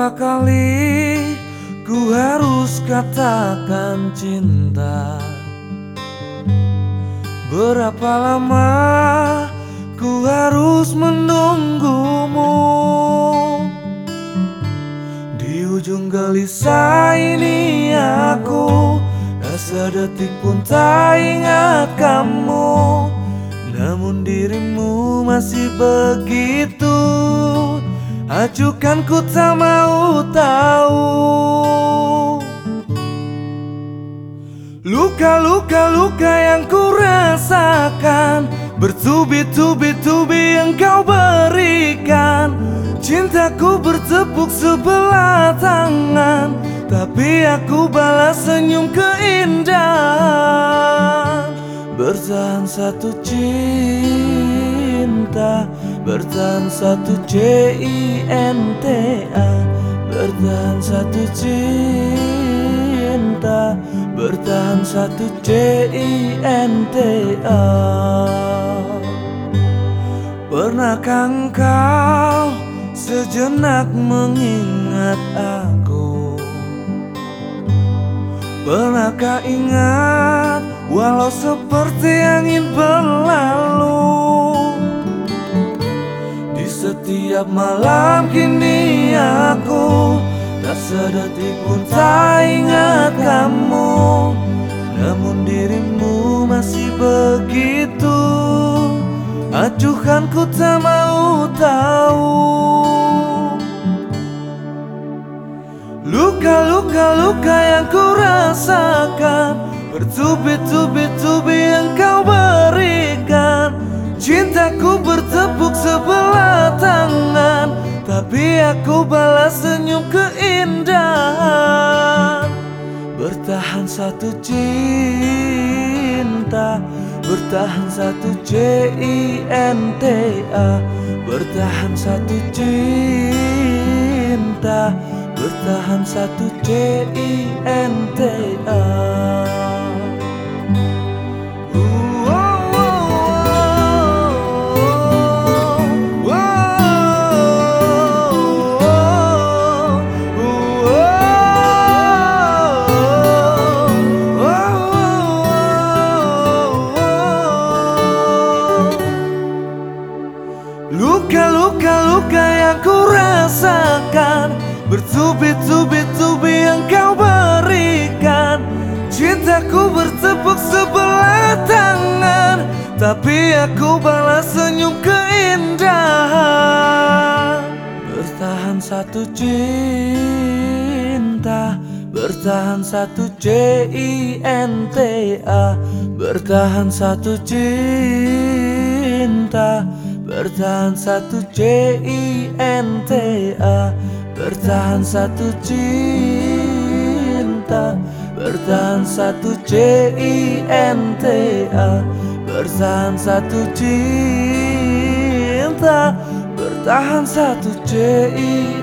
Berapa kali ku harus katakan cinta. Berapa lama ku harus menunggumu? Di ujung gelisah ini aku Tak sedetik pun tak ingat kamu. Namun dirimu masih begitu Acukan ku tak mau tahu. Luka-luka luka yang ku rasakan Bertubi-tubi-tubi yang kau berikan. Cintaku bertepuk sebelah tangan Tapi aku balas senyum keindahan. Bertahan satu cinta Bertahan satu C-I-N-T-A Bertahan satu cinta Bertahan satu C-I-N-T-A Pernahkah engkau sejenak mengingat aku? Pernahkah ingat walau seperti angin berlalu setiap malam kini aku Tak sedetik pun tak ingat kamu. Namun dirimu masih begitu. Acuhkan ku tak mau tahu. Luka-luka luka yang ku rasakan. Bertubi-tubi-tubi yang kau berikan. Cintaku bertepuk sebelah Aku balas senyum keindahan. Bertahan satu cinta. Bertahan satu C-I-N-T-A Bertahan satu cinta. Bertahan satu C-I-N-T-A Luka-luka-luka yang ku rasakan Bertubi-tubi-tubi yang kau berikan. Cintaku bertepuk sebelah tangan Tapi aku balas senyum keindahan. Bertahan satu cinta Bertahan satu C-I-N-T-A Bertahan satu cinta Bertahan satu C-I-N-T-A Bertahan satu cinta. Bertahan satu C-I-N-T-A Bertahan satu cinta. Bertahan satu C-I-N-T-A